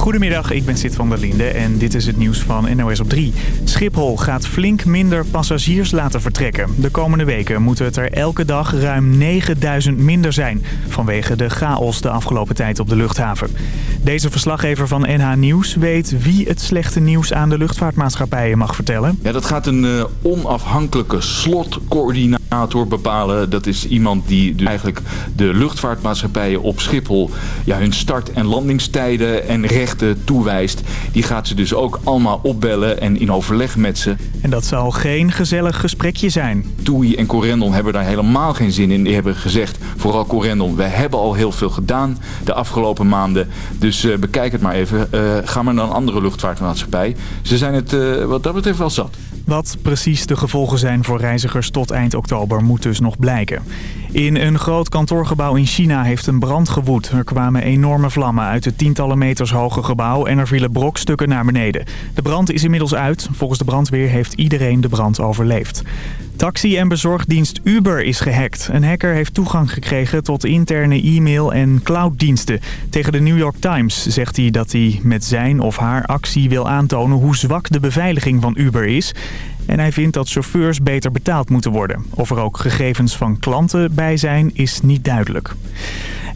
Goedemiddag, ik ben Sid van der Linde en dit is het nieuws van NOS op 3. Schiphol gaat flink minder passagiers laten vertrekken. De komende weken moeten het er elke dag ruim 9000 minder zijn... vanwege de chaos de afgelopen tijd op de luchthaven. Deze verslaggever van NH Nieuws weet wie het slechte nieuws aan de luchtvaartmaatschappijen mag vertellen. Ja, dat gaat een uh, onafhankelijke slotcoördinator bepalen. Dat is iemand die dus eigenlijk de luchtvaartmaatschappijen op Schiphol... Ja, hun start- en landingstijden en rechten toewijst. Die gaat ze dus ook allemaal opbellen en in overleg met ze. En dat zal geen gezellig gesprekje zijn. TUI en Corendon hebben daar helemaal geen zin in. Die hebben gezegd, vooral Corendon, we hebben al heel veel gedaan de afgelopen maanden. Dus uh, bekijk het maar even. Uh, ga maar naar een andere luchtvaartmaatschappij. Ze zijn het uh, wat dat betreft wel zat. Wat precies de gevolgen zijn voor reizigers tot eind oktober moet dus nog blijken. In een groot kantoorgebouw in China heeft een brand gewoed. Er kwamen enorme vlammen uit het tientallen meters hoge gebouw en er vielen brokstukken naar beneden. De brand is inmiddels uit. Volgens de brandweer heeft iedereen de brand overleefd. Taxi- en bezorgdienst Uber is gehackt. Een hacker heeft toegang gekregen tot interne e-mail- en clouddiensten. Tegen de New York Times zegt hij dat hij met zijn of haar actie wil aantonen hoe zwak de beveiliging van Uber is. En hij vindt dat chauffeurs beter betaald moeten worden. Of er ook gegevens van klanten bij zijn, is niet duidelijk.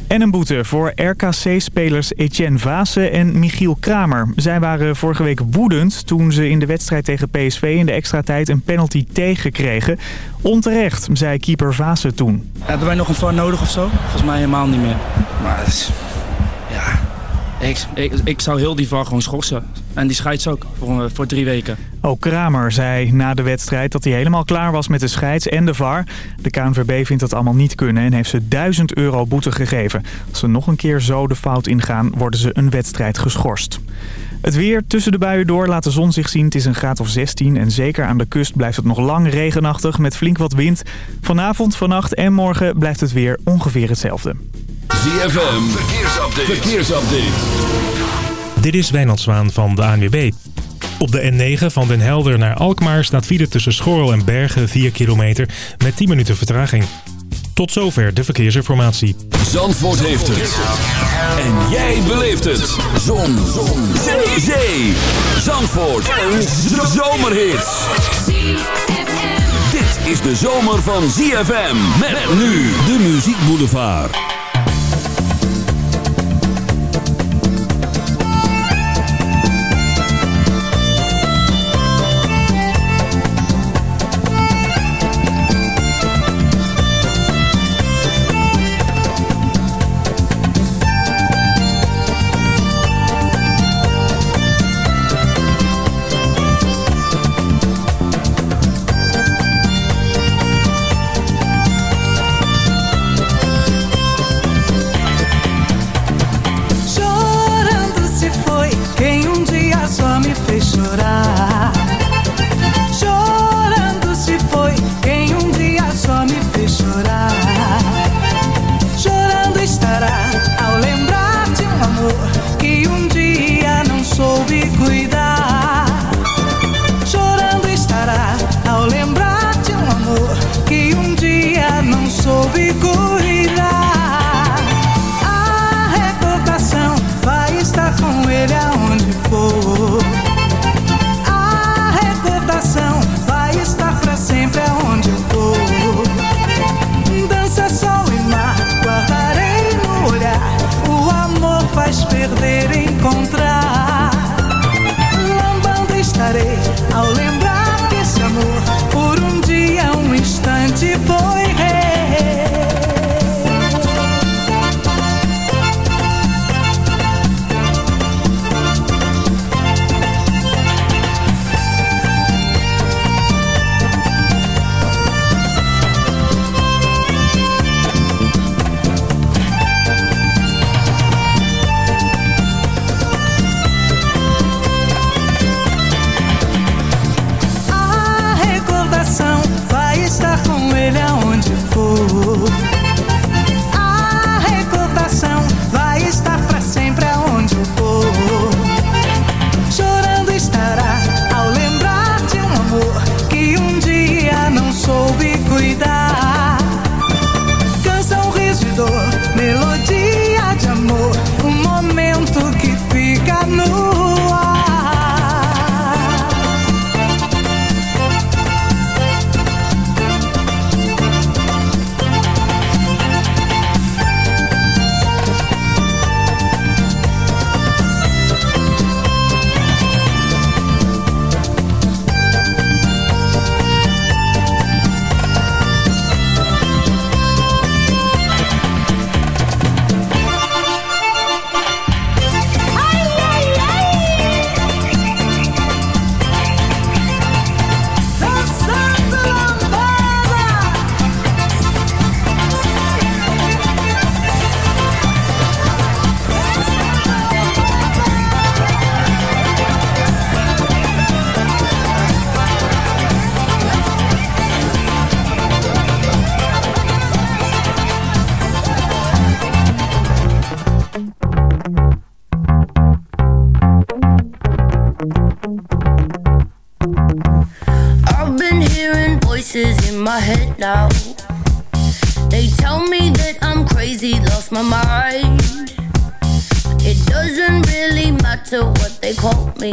En een boete voor RKC-spelers Etienne Vase en Michiel Kramer. Zij waren vorige week woedend toen ze in de wedstrijd tegen PSV in de extra tijd een penalty tegenkregen. Onterecht, zei keeper Vase toen. Hebben wij nog een VAR nodig of zo? Volgens mij helemaal niet meer. Maar ja, ik, ik, zou heel die VAR gewoon schorsen. En die scheids ook, voor, voor drie weken. Ook Kramer zei na de wedstrijd dat hij helemaal klaar was met de scheids en de VAR. De KNVB vindt dat allemaal niet kunnen en heeft ze 1000 euro boete gegeven. Als ze nog een keer zo de fout ingaan, worden ze een wedstrijd geschorst. Het weer tussen de buien door laat de zon zich zien. Het is een graad of 16 en zeker aan de kust blijft het nog lang regenachtig met flink wat wind. Vanavond, vannacht en morgen blijft het weer ongeveer hetzelfde. ZFM, verkeersupdate. verkeersupdate. Dit is Wijnand Zwaan van de ANWB. Op de N9 van Den Helder naar Alkmaar staat file tussen Schorrel en Bergen 4 kilometer met 10 minuten vertraging. Tot zover de verkeersinformatie. Zandvoort heeft het. En jij beleeft het. Zon. Zon. Zee. Zee. Zandvoort. Een zomerhit. Dit is de zomer van ZFM. Met nu de Muziek Boulevard. it out. my mind. It doesn't really matter what they call me.